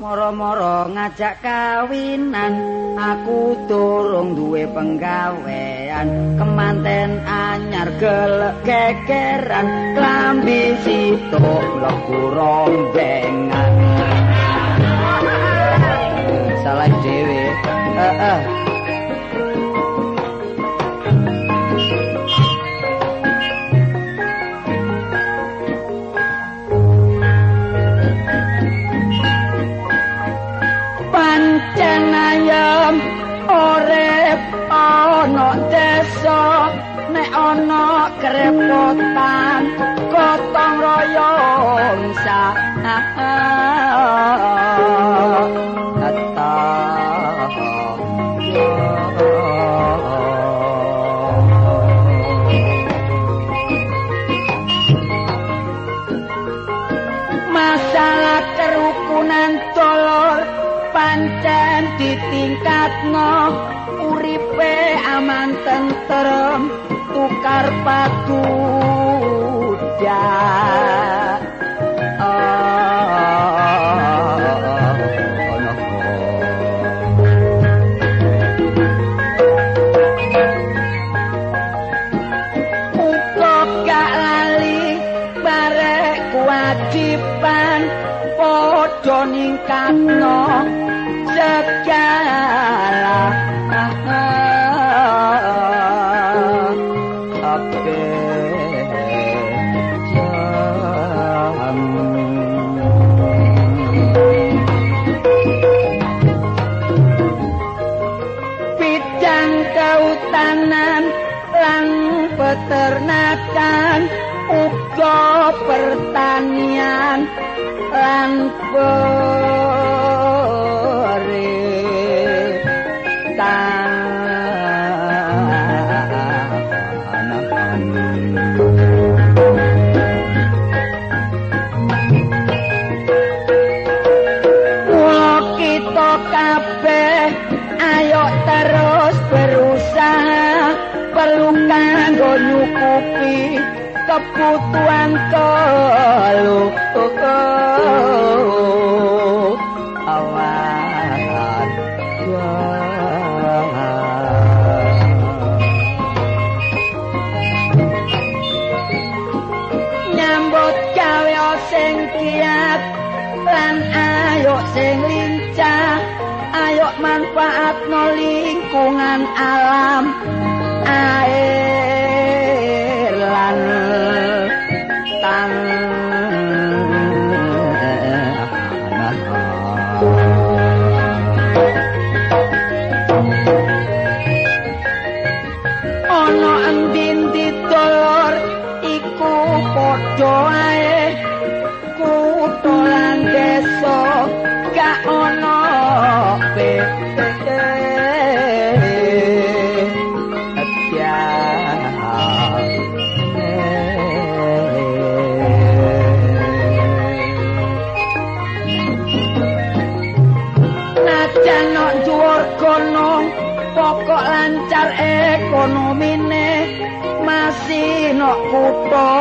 moro ngajak kawinan. Aku durung duwe penggawean. Kemanten anyar gelek gegeran. Klambi sitok mlebu rombengan salah dhewe. Heeh kerepotan gotong royong sa masalah kerukunan dolor pancen ditingkatno uripe aman tentrem tukar padu जा kiat. Lan ayo sing lincah ayo manfaatno lingkungan alam. Air lancar ekonomine. Masih nok kutho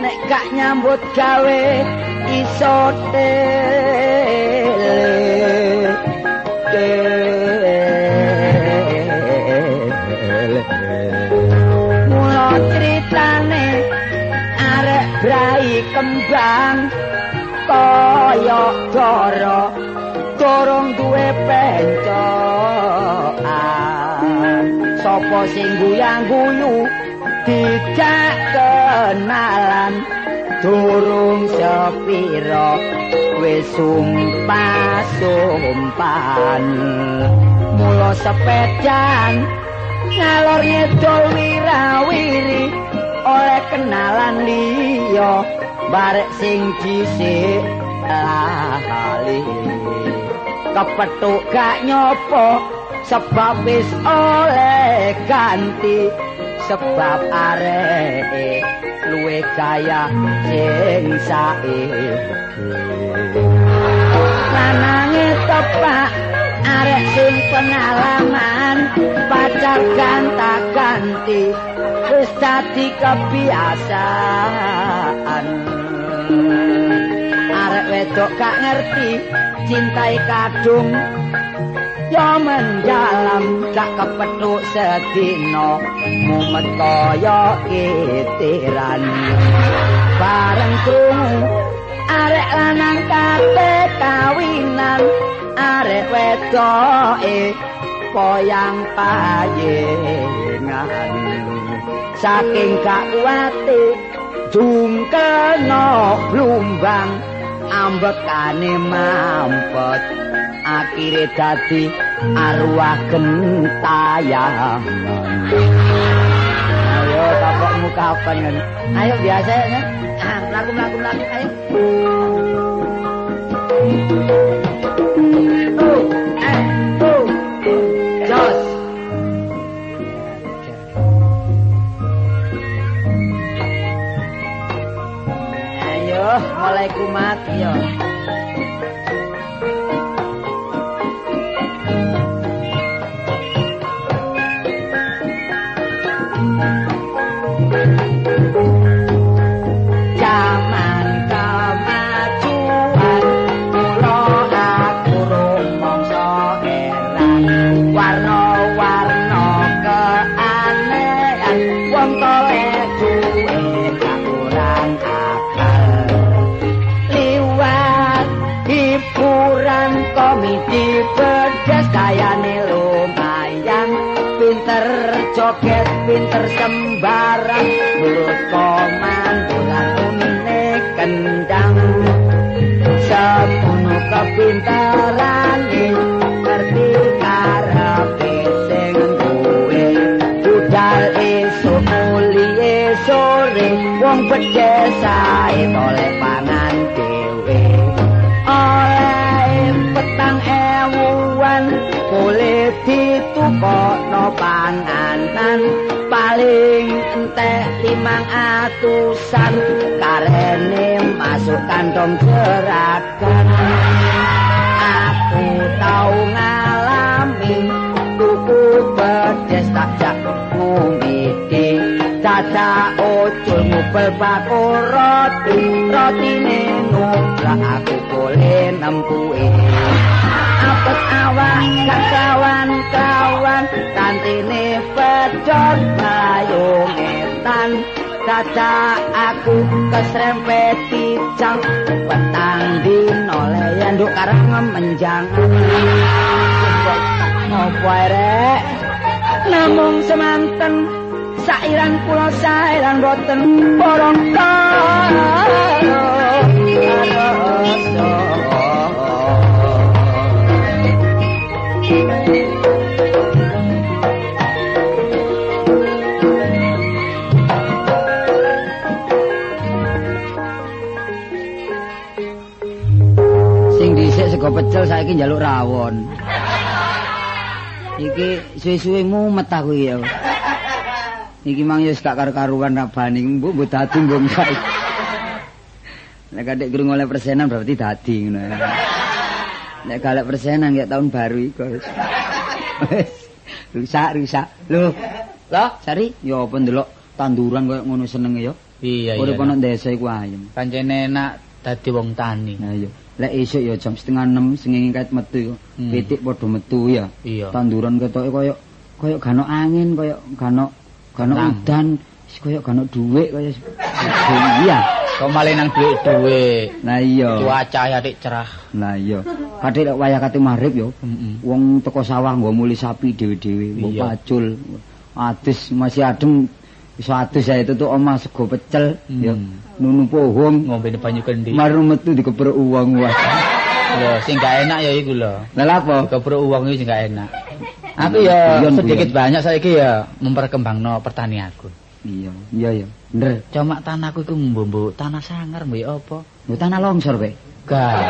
nek gak nyambut gawe iso tele mula critane arek brai kembang kaya dara dorong duwe pencok sapa sing guyang-guyu dijak kenalan. Durung sepira wis sumpah sumpan mula sepedan ngalor ngedol wirawiri. Oleh kenalan liya barek sing dhisik lali kepethuk gak nyopo sebab wis oleh ganti sebab arek luwe kaya sing saiki. Lanange tepak arek sing pengalaman pacar ganta ganti wis dadi kebiasaan. Arek wedok gak ngerti cintai kadung yo mendalam gak kepethuk sedina. Mumet kaya kitiran bareng krungu arek lanang kate kawinan. Arek wedoke poyang payengan. Saking gak kuwate jungkena blumbang ambekane mampet akhire dadi arwah gentayangan. Ayo tapokmu kapan ayo biasa ya mlaku mlaku mlaku ayo. Mulai kumat ya. Pinter sembarang nurut komando lan unine kendang semono kepintarane ngerti karepe sing duwe. Budal esuk muli sore wong bedhe sae oleh paling entek limang atusan. Karene masuk kantong jeragan aku tau ngalami tuku pedes tak jak ngombe dadak ocul ngupel bakul roti rotine numplak aku boleh nempuin apet awak kawan kawan kantine pedot bayo ngetan dadak aku kesrempet jam petang dino leyan. Nduk karep ngemenjang. Ngopo rek namung semanten sairan kula sairan boten. Borong karo saiki njaluk rawon. Iki suwe-suwe mumet aku ya. Iki mang wis gak karo-karuan rabani, mbok mbok dadi mbok saiki. Nek kadek gurung oleh persenan berarti dadi ngono. Nek galak persenan ya tahun baru iku. rusak rusak. Lho. Lah, Sari, ya apa ndelok tanduran koyo ngono senenge ya. Iya, iya. Urip ana desa iku ayem. Pancene enak dadi wong tani. Nah, iya. Lek esuk ya jam setengah 6 sing kait metu iku. Hmm. Pitik padha metu ya. Iya. Tanduran ketoke koyo koyo gano angin, koyo gano gano udan, koyo gano dhuwit koyo iya. Kok malah nang dhuwit-dhuwit. Nah iya. Cuaca ya dik cerah. Nah iya. Kadhe lek wayah kate magrib yo. Heeh. Wong teko sawah nggo muli sapi dhewe-dhewe, mbok pacul. Adus masih adem iso adus ya itu tuh omah sego pecel Hmm. ya. Nunu pohong Ngombe banyu kendi. maru metu dikepruk uang wah. Lho, sing gak enak ya iku lho. Lah apa? Kepruk uang iki sing gak enak. Aku ya sedikit guyon. banyak saiki ya memperkembangno pertanianku. Iya, iya ya. Bener. Cuma tanahku iku mbombo tanah sangar mbok ya apa? Lho tanah longsor, Pak. Gak.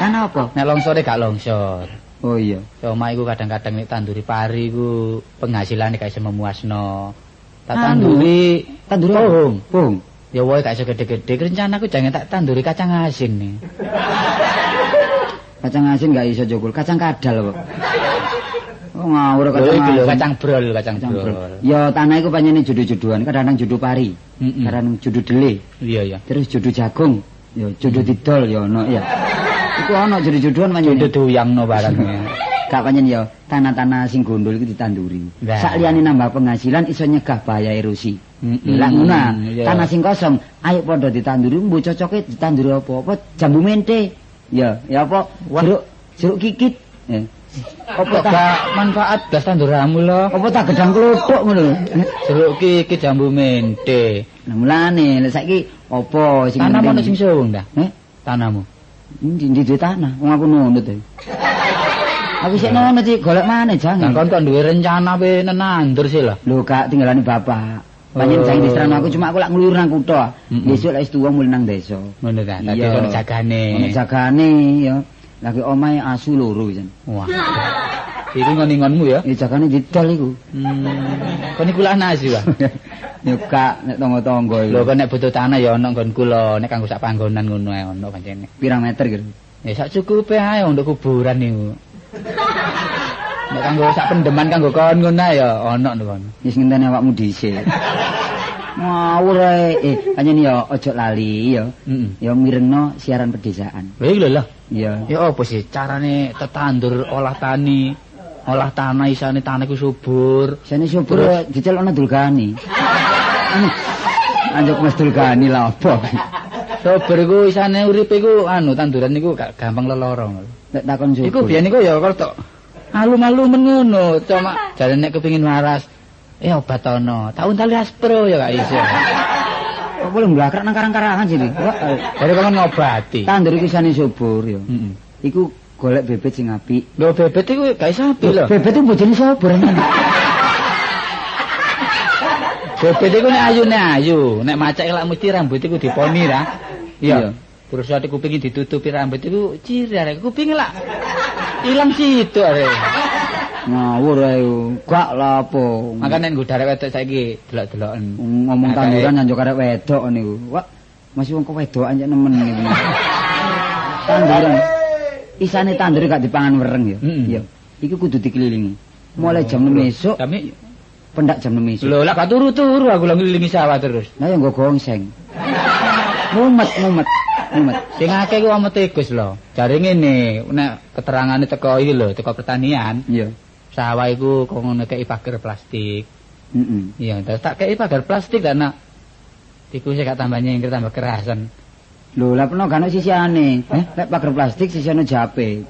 Tanah apa? Nek longsore gak longsor. Oh iya. Cuma iku kadang-kadang nek tanduri pari iku penghasilane gak iso memuasno. Tak Anu. Tanduri Tanduri pohong. Pohong. Ya wae gak iso gede-gede. Rencanaku jangan tak tanduri kacang asin nih. Kacang asin gak iso jogol, kacang kadal, Pak. Oh ngawur kacang asin. kacang brol, kacang Kacang brol. brol. Ya tanah iku pancene judu-juduan, kadang-kadang judu pari, Mm-mm. kadang judu dele, Iya ya. terus judu jagung. Ya jodoh didol ya ono ya. Iku ono jodoh-jodohan pancen. Jodoh doyangno barang. Pancen ya tanah-tanah sing gondol iku ditanduri. Nah. Liyane nambah penghasilan iso nyegah bahaya erosi. Mm-mm. Lah ngono. Iya. Tanah sing kosong ayo padha ditanduri mbok cocoke ditanduri apa-apa jambu mente. Ya, ya apa? Jeruk jeruk kikit. Ya. Apa gak manfaat gas tanduramu lo? Apa tak gedang klothok ngono lho. Jeruk iki jambu mente. Nah mulane lha saiki apa sing penting? sing suwung dah. Eh? Tanahmu. Ndi ndi tanah, wong aku nunut e. Aku sik nunut iki golek maneh Lah jangan. kon kok duwe rencana pe nenandur sih lah. Lho Kak, tinggalane bapak. Panjen Oh. jangan diserano aku cuma aku lak ngluyur nang kutha. Besok lek wis tuwa mulih nang desa. Ngono ta. Dadi Iya. kon jagane. Ono jagane ya. Lagi omahe asu loro jan. Wah. Iku ngoningonmu ya. Ya jagane didol iku. Hmm. Kon iku lah nasi wae. Ya Kak, nek tangga-tangga Lho iku. kon nek butuh tanah ya ono nggonku lho, nek kanggo sak panggonan ngono ae ono pancene. Pirang meter gitu. Ya sak cukupe ae untuk kuburan niku. Nek kanggo sak pendeman kanggo kon ngono ya lho kon. Wis ngenteni awakmu dhisik. Ngawur ae. Eh, panjen ya ojo lali ya. Ya mirengno siaran pedesaan. Lha iki lho lah. Ya. Apa sih carane tetandur olah tani? Olah tanah isane tanah ku subur. Sene subur dicelokno dulgani. Anjuk Mas dulgani lah apa? Subur iku isane uripe iku anu tanduran niku gampang lelorong. Nek takon subur. Iku biyen iku ya tok alum-alumen ngono, cuma jare nek kepengin waras eh obat ono. Tahun tali aspro ya gak iso. Kok boleh mblakrak nang karang-karangan sini. Wah, eh, kon ngobati. tandur iki sane subur ya. Heeh. Iku golek bebet sing apik. Lho bebet iku gak iso apik lho. Bebet itu bojone subur. Bebet iku nek ayune ayu, nek macake lak mesti rambut iku diponi ra. Iya. Terus ati kupinge ditutupi rambut iku ciri arek kupinge lak ilang situ arek. Ngawur ae. Gak lah apa. Makane nggo darek wedok saiki delok-deloken. ngomong Akeh- tanduran nyanjuk arek wedok niku. Wah, masih wong wedok anjek nemen niku. tanduran. Isane tandur gak dipangan wereng ya. Iya. Iku kudu dikelilingi. Mulai jam 6 esuk, Kami pendak jam 6 esuk. lho lak gak turu-turu aku lho ngelilingi sawah terus. Lah ya nggo gongseng. Mumet, mumet, mumet. Sing akeh ku omong tegus lho. Jare ngene, nek keterangane teko iki lho, teko pertanian, Iya. sawah iku kok ngono kei pagar plastik. Heeh. Iya, terus tak kei pagar plastik dan nak tikusnya gak tambah nyengker tambah kerasan. Lho, lah peno gak ono sisiane. Eh, lek pagar plastik sisiane jape.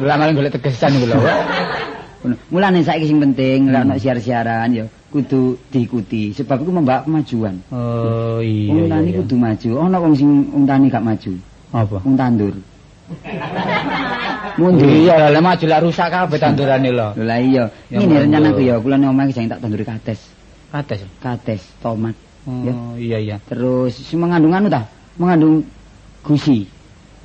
Lah malah golek tegesan iku lho. Mulane saiki sing penting lek ono siar-siaran ya kudu diikuti sebab iku membawa kemajuan. Oh iya. Wong tani iya. kudu maju. Ono wong sing wong tani gak maju. apa? Wong tandur. Mundur. Iya, lah maju lah rusak kabeh tandurane lho. Lho lah iya. Ya, Ini rencanaku ya, kula nek omah iki tak tanduri kates. Kates. Kates, tomat. Ya. Oh iya iya. Terus sing mengandung anu ta? Mengandung gusi.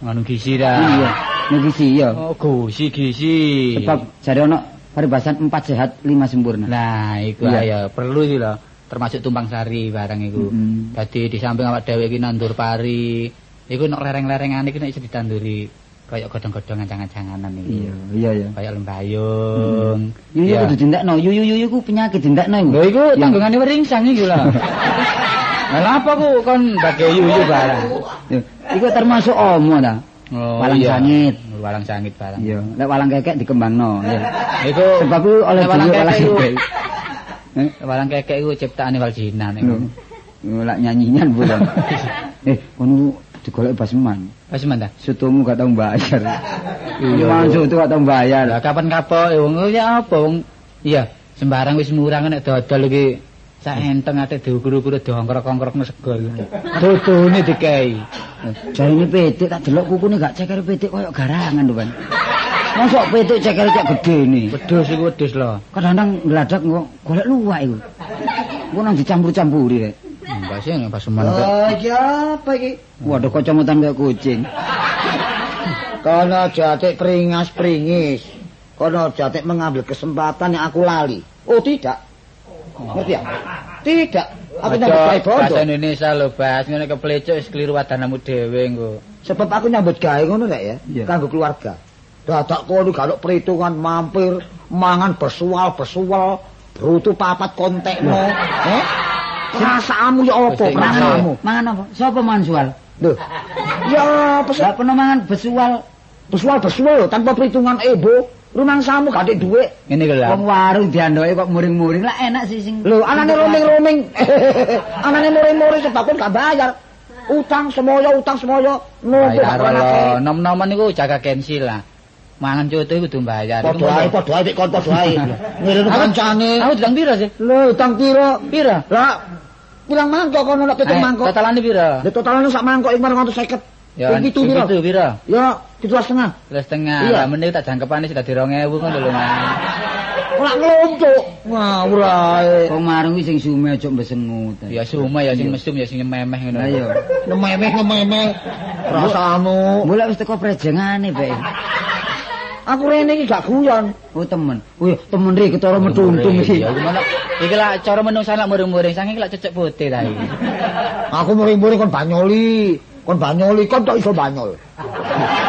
Nganu gizi dah. Iya. Nek gizi iya. Oh, gizi gizi. Sebab jare ono paribasan 4 sehat 5 sempurna. Nah, iku Iya. ya perlu iki lho. Termasuk tumpang sari barang iku. Mm-mm. Dadi di samping awak dhewe iki nandur pari, iku nek lereng-lerengan iki nek iso ditanduri kaya godhong-godhong ancang-ancanganan iki. Iya, iya ya. Kaya lembayung. Yuyu Iya. kudu dindakno. Yuyu yuyu ku penyakit dindakno iku. Lho iku tanggungane weringsang iki lho. Lah apa ku kon bagi yuyu barang? Ya, Iku termasuk omo ta. Oh, Walang iya. sangit. Walang sangit barang. Iya, lek walang kekek dikembangno ya. Iku Sebab ku oleh nek walang kekek. Eh, Walang kekek iku ciptaane Waljinan lho. iku. Lak nyanyian bulan. eh, kono digolek basman. Pas mantah. Sotomu gak tau bayar. Iya. Iya, mangan soto gak tau bayar. Lah kapan kapoke wong oh, ya apa wong iya sembarang wis murah nek dodol iki sak enteng ate diukur-ukur diongkrok-ongkrokno sego iki. Dodone dikei. Jare ini petik tak delok kukune gak ceker petik koyo garangan lho, Ban. Mosok petik ceker cek gede nih. Wedhus iku wedhus lho. Kadang-kadang ngladak kok golek luwak iku. Ku nang dicampur-campuri rek. Enggak sih nek pas kok. Oh, iki apa iki? Waduh kacamataan kayak kucing. Kono jatik peringas-pringis. Kono jatik mengambil kesempatan yang aku lali. Oh, tidak. Ngerti ya? Tidak. Aku nyambut gawe Bahasa bodoh. Indonesia lho, Bas. Ngene keplecuk wis keliru wadanamu dhewe engko. Sebab aku nyambut gawe ngono rek ya, Iya. kanggo keluarga. Dadak kono galuk perhitungan mampir mangan besual-besual brutu papat kontekno. Eh? Perasaanmu ya apa perasaanmu? Mangan apa? Sopo mangan sual? Lho. Ya apa sih? Lah mangan besual. Besual-besual lho, tanpa perhitungan ebo. Rumangsamu gak ada duit. Ngene lho. Wong warung diandoke kok muring-muring lah enak sih sing. Lho, anane roaming-roaming. anane muring-muring sebabun gak bayar. Utang semoyo, utang semoyo. Numpuk Bayar lho. nake. Nom-noman niku jaga gengsi lah. Mangan coto iku kudu bayar. Iku Padha ae, ngono. padha ae, nek kon padha ae. Ngirim kancane. Aku utang pira sih? Lho, utang pira? Pira? Lah, bilang mangkok kono nek pitung Eh, mangkok. Totalane pira? Lah totalane sak mangkok iki 450. Ya, Ping pitu pira? pitu pira? Ya, pitu setengah. Lah setengah. Iya. Lah meneh tak jangkepane sudah 2000 ngono lho, Mas. Ora ngelompok. Ngawur ae. Wong marung sing sume aja mbesengut. Ya suma ya sing mesum ya sing memeh ngono. Ayo. Nememeh nememeh. Perasaanmu. Mulai wis teko prejengane, Pak. Aku rene iki gak guyon. Oh temen. Oh iya, temen ri ketara meduntung iki. Ya gimana? Iki lah cara menungsa lak muring-muring saking lak cecek putih ta iki. Aku muring-muring kon banyoli. Kon banyoli, kon tok iso banyol.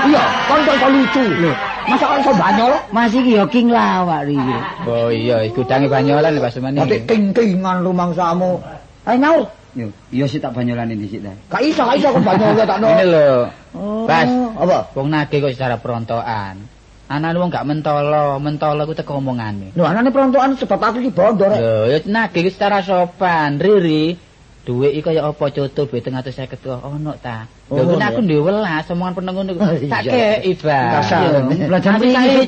Iya, kon tok iso lucu. Lho, masa kon iso banyol? Masih iki ya king lawak iki. Oh iya, gudange banyolan Pak Sumani. Nanti ting-tingan rumangsamu. Ayo. Yo, iya sih tak banyolane dhisik ta. Gak iso, gak iso kon banyol tak no. Ini lho. Oh, Bas. Apa? Wong nagih kok secara perontokan. Anane wong gak mentolo, mentolo ku teko omongane. Lho, anane perontokan sebab aku iki bondo rek. Lho, ya nagih ku secara sopan, Riri. Duit iki kaya apa coto duit 350 kok ono ta. Lho Oh, aku ndek welas omongan peneng ngono. Oh, Tak kei. Kasar. Iya. Belajar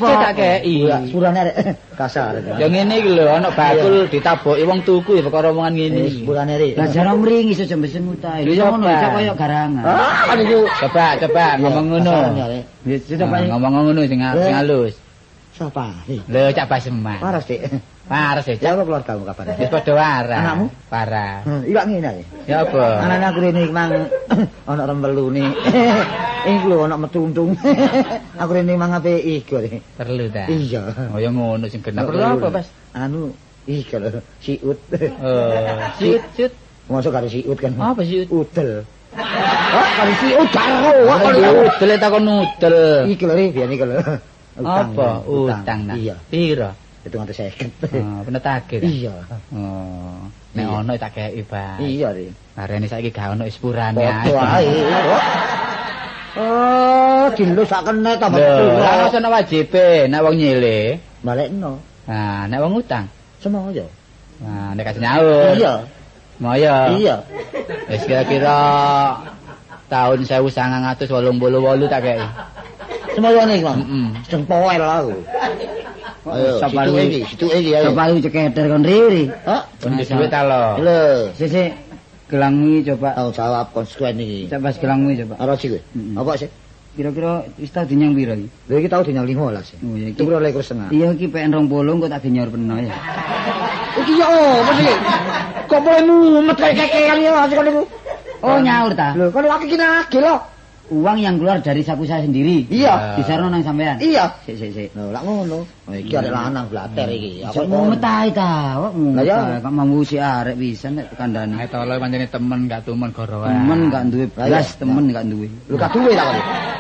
Pak. tak kei. Iya, sepurane rek. Kasar. Ya ngene iki lho, ana bakul ditaboki wong tuku ya perkara omongan ngene Ini iki. sepurane rek. Belajar mringi iso jam besengut ae. Lho, iya, ngono iso koyo garangan. Ah. Coba, coba ngomong ngono. Coba ngomong ngono sing sing halus. Siapa? Hei, Lho, cak baseman. Waras, Dik. Paras ya, Ya cak. apa keluargamu kabarnya? Wis padha waras. Anakmu? Parah. Hmm, Iya ngene ae. Ya apa? Anane aku rene mang ana rembelune. Iki lho ana metuntung. Aku rene mang ape rek. Perlu ta? Iya. Oh ya ngono sing genah. Perlu apa, Bas? Anu iki lho siut. Oh, siut, siut. Masuk karo siut kan. Apa siut? Udel. Oh, karo siut karo. Oh, udel takon udel. Iki lho biyen iki lho. Apa? utang. Utang nah. Iya. Piro? Itu nganti 50. Oh, bener tagih. ta? Iya. Oh, nek Iya. ono tak kei, Bas. Iya rek. Barene saiki gak ono sepurane Foto ae. Oh, dilus sak kene ta Lho, ora ono wajib nek wong nyile. Balekno. Nah, nek wong utang. Semoyo. Nah, nek kasih nyaur. Iya. Moyo. Iya. Wis kira-kira tahun 1988 tak kei. Semoyo nih, Bang. Heeh. Sing poel aku. Ayo, situ iki, situ iki ayo. Coba lu ceketer kon riri. Hah? Pundi duit ta lo. Lho, Sisi gelangmu coba. tanggung jawab konsekuen iki. Coba gelangmu coba. Ora sih kowe. Apa sih? Kira-kira wis tau dinyang piro iki? Lho iki tau dinyal 15 sih. Oh ya iki. kira lekor setengah. Iya iki PN 20 kok tak dinyor peno ya. Iki ya apa? Kok boleh mumet kayak kekean ya sih kon? Oh nyaur ta? Lho, kon laki ki nagih lho. Uang yang keluar dari saku saya sendiri. Iya. Disarno nang sampean. Iya. Sik sik sik. Lho, lak ngono. Oh, iki arek lanang blater iki. Apa mumet ae ta? Kok Lah ya. mumet. Kok mambu si arek pisan nek kandhane. Nek tolo pancene temen gak tumen gorowan. Temen gak duwe iya. temen gak duwe. Lho gak duwe ta kon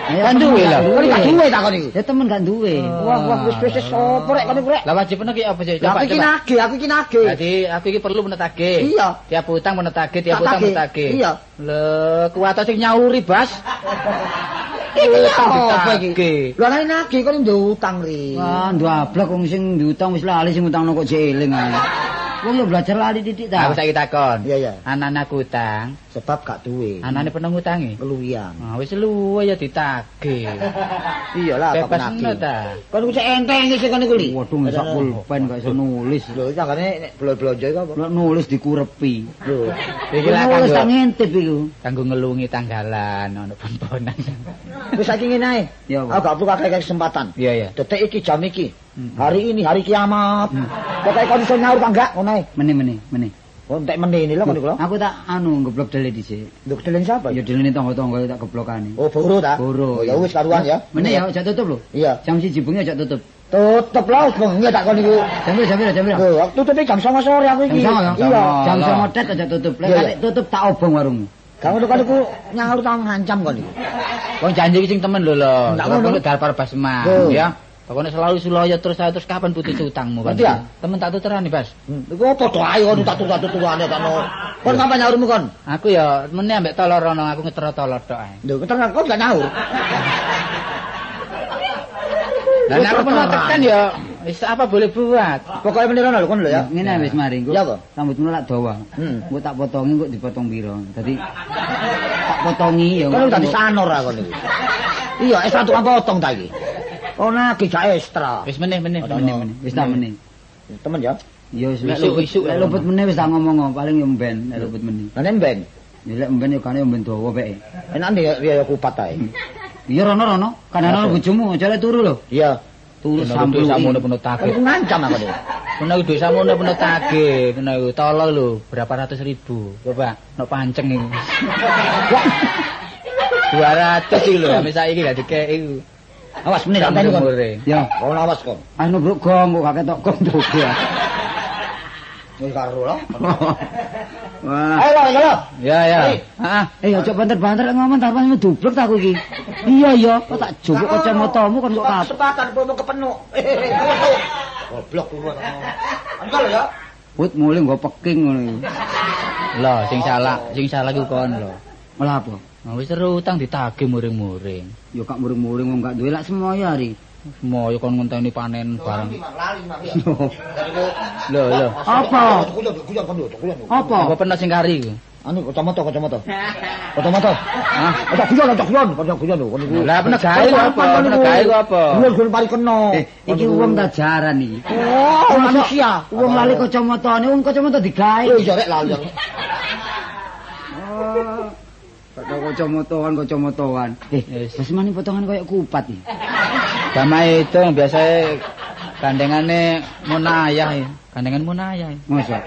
Kan duwe lah. Kon gak duwe ta kon iki? Ya temen gak duwe. Wah, wah wis wis sopo rek kon iku rek? Lah wajibnya ki apa sih? Coba aku iki nagih, aku iki nagih. Jadi aku iki perlu menetake. Iya. Tiap utang menetake, tiap utang tagih. menetake. Le kuat sing nyauri, Bas. Iki Utang apa iki? Lho ana nagih kon ndek utang ri. Wah, ndablek wong sing diutang wis lali sing utangno kok jeling ae. Wong yo belajar lali titik ta. Aku saiki takon. Iya iya. Anak-anak utang, Sebab gak duwe. anane peneng utangi. keluwian. Nah, wis luwe ya ditagih. Iyalah kok Bebas nagih. ngono ta. Kon ku enteng sih kon iku li. Waduh ngesak pulpen gak iso nulis. Lho jangane nek blon-blonjo iku apa? Lek nulis dikurepi. Lho. Iki lah Nulis kanggo ngintip iku. kanggo ngelungi tanggalan ono pemponan. Wis saiki ngene ae. Ya, Aku gak perlu kakek kesempatan. Iya ya. Detik iki jam iki. Hari ini hari kiamat. Pokoke kon iso nyaur apa enggak ngono ae. Meni meni meni. Oh entek meneh lho kon iku lho. Aku tak anu ngeblok dele dhisik. Nduk delen siapa Ya ya? dele tangga-tangga tak geblokane. Oh, boro ta? Boro. Oh, ya wis karuan ya. Meni ya aja tutup lho. Iya. Jam 1 bengi aja tutup. Tutup lho bengi tak kon iku. Jam piro jam piro jam piro? Lho, tutupe jam 09.00 sore aku iki. Jam 09.00 ya? Iya. Jam Lah. 09.00 tet aja tutup. Lek Iya, tutup tak obong warungmu. Gak ngono kon iku nyaur tau ngancam kon iku. Wong janji sing temen lho lho. Ora ngono. perlu dar par basman Lho. ya. Pokoknya selalu sulaya terus terus kapan putus utangmu kan? Ya? Temen tak tuturani, Bas. Hmm, Iku padha ae kon tatu-tatu tuane takno. Kon sampe nyaurmu kon. Aku ya meneh ambek tolor rono aku ngetero tolor tok ae. Lho, keterangan kon gak nyaur. Dan aku pernah tekan ya wis apa boleh buat. Pokoke meneh rono lho kon lho ya. Ngene wis mari engko. Ya apa? Rambutmu lak dawa. Hmm. Engko tak potongi engko dipotong piro. Dadi tak potongi ya. Kon tadi sanor aku niku. Iya, ekstra tukang potong ta iki. Oh, nagih gak ekstra. Wis meneh meneh Ada meneh meneh. Wis tak meneh. Temen ya. Ya wis Nek isuk isuk- Lek luput meneh wis tak ngomong paling ya mben nek luput meneh. Lah nek ben, Ya lek mben ya kane mben dawa peke. enak nih ya kupat ae. Iya rono rono. Kadang-kadang Apa? bojomu aja lek turu lho. Iya. Turu sampul. samono penuh tagih. iku ngancam aku niku. Penuh duit samono penuh tagih. Penuh iku tolol lho berapa ratus ribu. Coba nok panceng iku. 200 iki lho, ame saiki gak dikeki iku. Awas meneh tak tani kon. Ya, Kon awas kon. anu bro gong kok kakek tok gong doge. Wis karo lho. Wah. Ayo lho, ayo lho. Ya ya. Heeh. Eh aja banter-banter ngomong tak paling dublek tak aku iki. Iya iya, kok tak jupuk kacamatamu kan kok kabeh. Kesempatan promo kepenuh. Goblok kuwi. Angkel lho ya. Put mulai nggo peking ngono iki. Lho, sing salah, sing salah ku kon lho. Malah apa? Wis seru utang ditagih muring-muring. Ya kak muring-muring wong gak duwe lak semoyo hari. Moyo kon ngenteni panen barang. Lho, lho. Apa? Apa Apa? pernah sing kari iku? Anu kacamata, kacamata. Kacamata. Hah? Ada kuyon, ada kuyon, ada kuyon lho. kon niku. Lah pernah gawe apa? Pernah gawe apa? Kuyon kuyon pari kena. Eh, iki wong tak jaran iki. Oh, manusia. Wong lali kacamatane, wong kacamata digawe. Eh, iya rek lali. Oh. Kok kacamataan, kacamataan. Eh, wis mani potongan koyo kupat iki. Damai itu yang biasa gandengane munayah ya. Gandengan munayah. ya. Masa?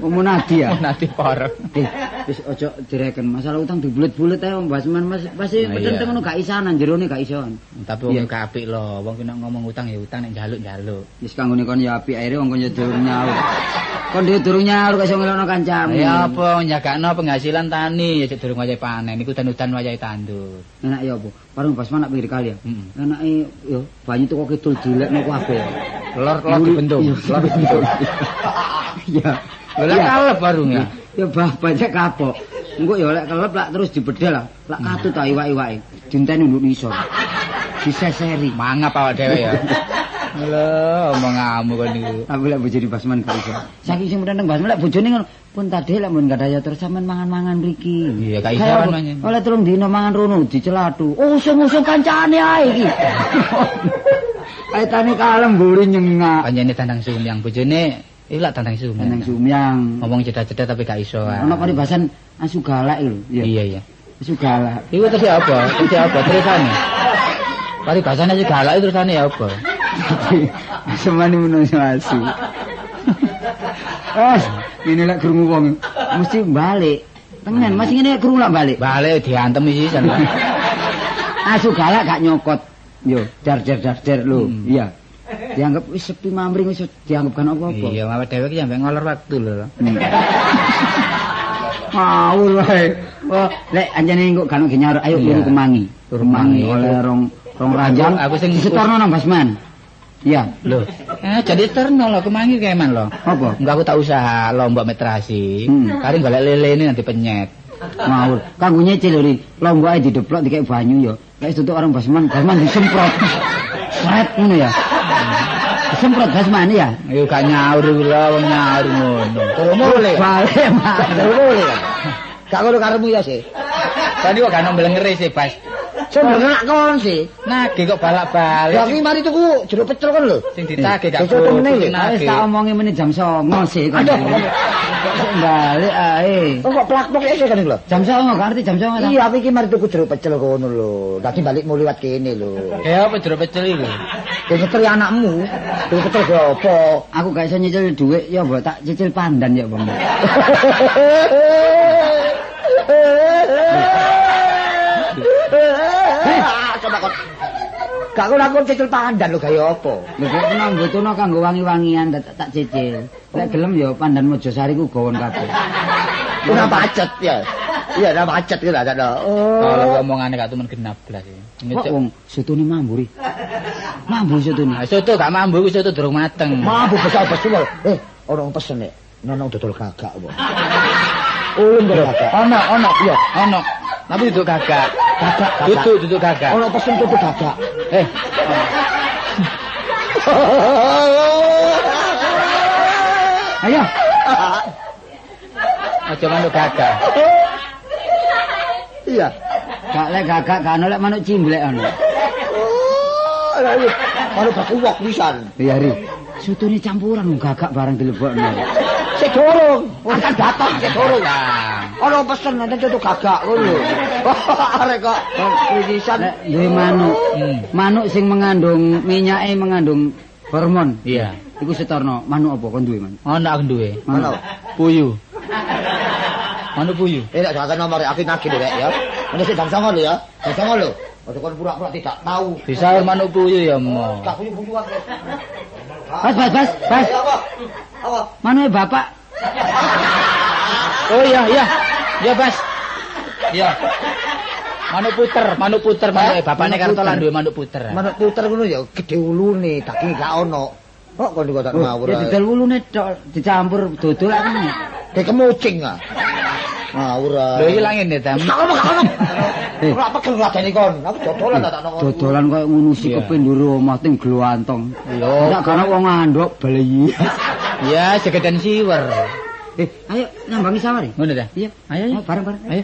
Ngomong nadi ya? Munadi pareng. Eh, wis aja direken masalah utang dibulet-bulet ae Mbak Seman Mas pasti iya. ngono gak isanan jerone gak isoan. Tapi wong gak apik lho, wong ki ngomong utang ya utang nek njaluk-njaluk. Wis kanggone kon ya apik akhire wong kon ya durung nyaur. Kon dhewe durung nyaur kok iso ngelokno kancamu. Ya apa njagakno penghasilan tani ya durung wayahe panen iku dan-udan wayahe tandur. Enak ya apa? Parung Basman nak pinggir kali ya. Heeh. Enake yo banyu teko kidul dilekno kabeh. Lor-lor dibentuk. Iya, Lor dibentuk. Iya. Lah kalep barung ya. Ya kapok. Engko ya lek kelep lak terus dibedel lah. Lak katut ta iwak-iwake. Dinteni nduk nisor. Diseseri. Mangap awak dhewe ya. Lho, omonganmu kon niku. Tapi lek bojone Basman gak iso. Saking sing meneng Basman lek bojone ngono, pun tadi lek mun gak daya terus sampean mangan-mangan mriki. Iya, kan, apa? mangan. Oleh telung dino mangan rono dicelatu. Usung-usung kancane ae iki. Kaitane kalem mburi nyengak. Panjene tandang sumyang bojone iku lak tandang sumyang. Nang sumyang. Ngomong cedha-cedha tapi gak iso. ah. Ono paribasan asu galak lho. Iya iya. Asu galak. Iku terus apa? Terus apa? Terusane. Paribasane aja galak itu terusane ya apa? Semani menungso asu. Eh, ini lek krungu wong mesti balik. Tenan, masih ngene krungu lak balik. Balik diantem iki jan. Asu galak gak nyokot. Yo, dar dar dar dar lho. Hmm. Iya. Dianggap wis sepi mamring wis dianggap kan apa-apa. Iya, awake dhewe iki sampe ngolor waktu lho. Hmm. Ngawur wae. Oh, lek anjane engko kan nyaur ayo turu kemangi. Turu kemangi. oleh rong rong ranjang. Aku- aku sing- disetorno nang Basman. Iya. Lho, eh jadi terno lho kemangi keman lho. Apa? Enggak aku tak usaha lombok metrasi. Hmm. Kari golek lele ini nanti penyet. Ngawur. Kanggo nyicil lho, Ri. Lombok ae dideplok dikek banyu ya. Lek tutuk orang Basman, Basman disemprot. Sret ngono ya. Disemprot Basman ya. Iku gak nyaur lho, wong nyaur ngono. Terus mulai. Balik, Mas. Mulai kan. Gak ngono karemu ya sih. Tadi kok gak nombel ngeri sih, Bas. Sing ngenak kon sih. Nagih kok balak-balik. iki mari tuku jeruk pecel kan lho. Sing ditagih gak lho. sing Wis tak omongi menit jam 09.00 sih. Kok Balik ae. Oh kok plak-plok ya sih kan lho. Jam 09.00 ngerti jam 09.00. Iya, iki mari tuku jeruk pecel kono lho. Dadi balik mau liwat kene lho. Ya apa jeruk pecel iku? Ya nyetel anakmu. Jeruk pecel ge apa? Aku gak iso nyicil dhuwit ya mbok tak cicil pandan ya, Bang. Coba kon. Gak ngono aku cecil pandan lho gaya apa? Lho kok kena mbutuhno kanggo wangi-wangian tak, tak cicil. Lek gelem ya pandan Mojosari ku gawon kabeh. Ora pacet ya. Iya, ora macet ki lah sakno. Kalau Oh. omongane gak temen genap. Kok Nyucuk. wong sotone mamburi. Mambu sotone. Nah, soto gak mambu iku soto durung mateng. Mampu besar besul. Eh, ora wong pesen nek. Nono dodol gagak apa. Ulun dodol gagak. Ono, ono, Iya. ono. Tapi duduk gagak. Gagak. Duduk, duduk gagak. Ono pesen dodol gagak. Eh, Ayo. aja manuk gagak. Iya. Gak lek gagak kan lek manuk cimblek ono. Ono bakuwak pisan. Iya ri. Sotone campuran gagak barang dilebokno. Sik dorong. Akan datang sik dorong. Ono pesen nanti dodol gagak ngono. Arek kok pisan. Lek duwe manuk. Manuk sing mengandung minyake mengandung hormon. iya. Iku setorno manuk apa kon duwe man? Ono aku duwe. Ono. Puyu. Ono puyu. Eh, nek jangan nomor aku nagih deh ya. Ini sik jam 09.00 lho ya. Jam 09.00 lho. Ojo kon pura-pura tidak tahu. Disaur manuk puyu ya, Mo. Gak punya-punya wae. Bas bas bas bas. Apa? Apa? Manuke bapak. Oh iya, iya. Iya, Bas. Iya. Manuk puter, manuk puter, manuk bapakne Manuk kartolan puter. duwe manuk puter. Manuk puter ngono ya gede ulune, daging gak ono. Kok kon kok tak ngawur. Ya didel wulune tok dicampur dodol kan. Kayak kemucing ah. Ngawur. Lho iki ngene, Tam. Gak ono, gak ono. Eh. Ora pegel ngadeni kon. Aku dodolan tak tak nongol. Dodolan koyo ngono Iya. sikepe nduru omah ting glowantong. Lho. Ora kana wong ngandhok bali. Ya, segeden siwer. Eh, ayo nyambangi sawari. Ngono ta? Iya. Ayo, ayo. Bareng-bareng. Ayo.